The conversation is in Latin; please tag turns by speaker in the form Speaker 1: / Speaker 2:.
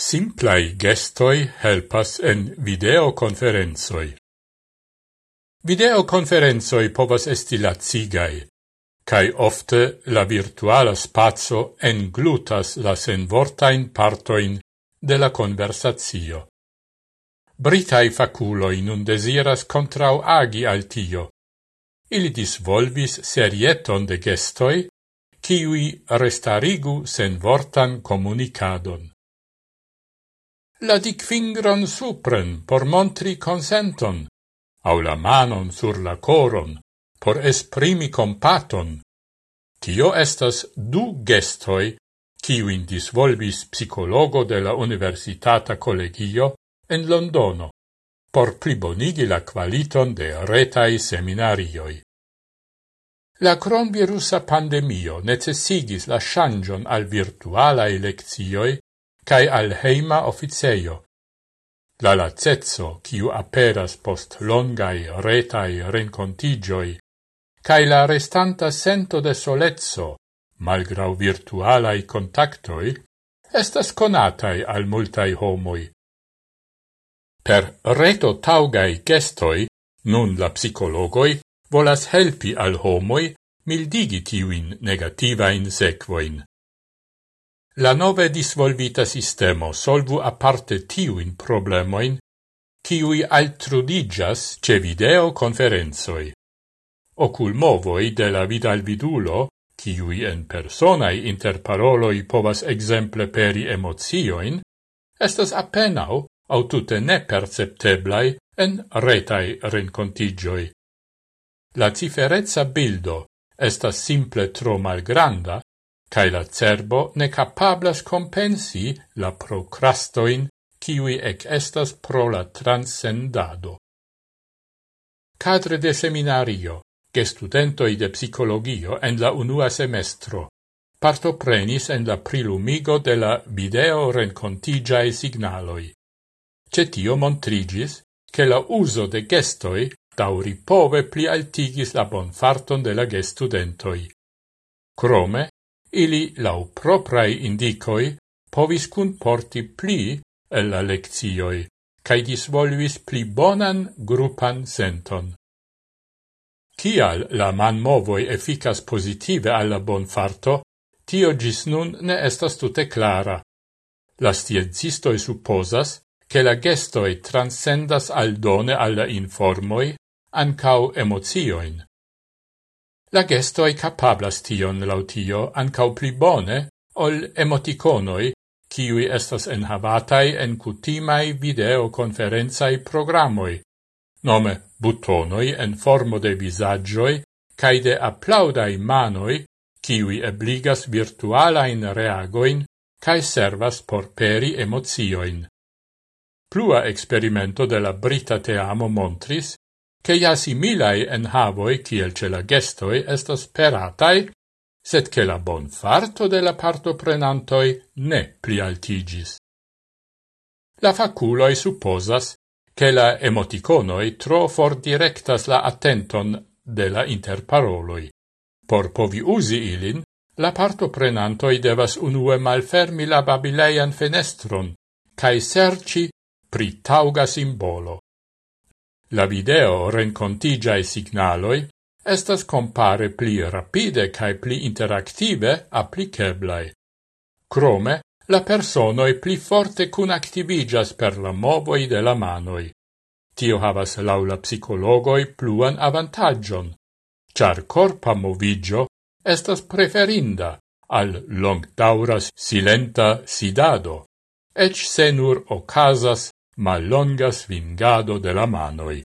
Speaker 1: Simplai gestoi helpas en videoconferenzoi. Videoconferenzoi povas esti lazigai, cae ofte la virtuala spazio englutas la senvortain partoin de la conversatio. Britai faculoi nun desiras contrau agi al tio. Ili disvolvis serieton de gestoi, kiui restarigu senvortan comunicadon la dicfingron supren por montri consenton, au la manon sur la coron, por esprimi compaton. Tio estas du gestoi, kiuin disvolvis psicologo de la Universitata Collegio en Londono, por plibonigi la qualiton de retai seminarioi. La cronvirusa pandemio necessigis la changion al virtualae lectioi cae al heima officeio. La lacezzo, ciu aperas post longai retai rencontigioi, cae la restanta sento de solezzo, malgrau virtualai contactoi, estas conatai al multai homoi. Per reto taugai gestoi, nun la psicologoi volas helpi al homoi mildigi tiuin negativain sequoin. La nove disvolvita sistemo solvu aparte tiuin problemoin, kiui altrudigas ce video conferenzoi. Ocul movoi de la vidal vidulo, kiui en personai interparoloi povas exemple peri emozioin, estas appenao au tute nepercepteblai en retai rencontigioi. La ciferezza bildo estas simple tro malgranda cae la cerbo ne capablas compensi la procrastoin kiwi ec estas pro la transcendado. Cadre de seminario, ge studentoi de psicologio en la unua semestro, partoprenis en la prilumigo de la video rencontigiae signaloi. Cetio montrigis che la uso de gestoi dauri pove pli altigis la bonfarton de la gestudentoi. Crome, ili lau proprai indicoi povis cun porti pli el la leccioi, cae disvolvis pli bonan grupan senton. Cial la man movoi efficas positive alla bonfarto, tio gis nun ne estas tute clara. La stienzistoi supposas che la gestoi transcendas aldone alla informoi ancau emozioin. La gestoi capablas tion lautio ancau pli bone ol emoticonoi, kiui estas enhavatai en cutimai videoconferenzai programoi, nome butonoi en formo de visagioi cae de applaudai manoi, kiui ebligas virtualain reagoin cae servas por peri emozioin. Plua experimento de la Brita Teamo montris che ja similai enhavoi kiel ce la gestoi estas peratai, sed che la bonfarto de la partoprenantoi ne plialtigis. La faculoi supposas che la emoticonoi tro for directas la attenton de la interparoloi. Por povi usi ilin, la partoprenantoi devas unue malfermi la babileian fenestron, cae serci pri tauga simbolo. La video rencontigiae signaloi estas compare pli rapide cae pli interactive appliceblai. Crome, la personoi pli forte cun activigas per la movoi de la manoi. Tio havas laula psicologoi pluan avantagion, char corpa movigio estas preferinda al long dauras silenta sidado, ec se nur ocasas mallonga vingado de la manoi.